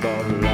bottle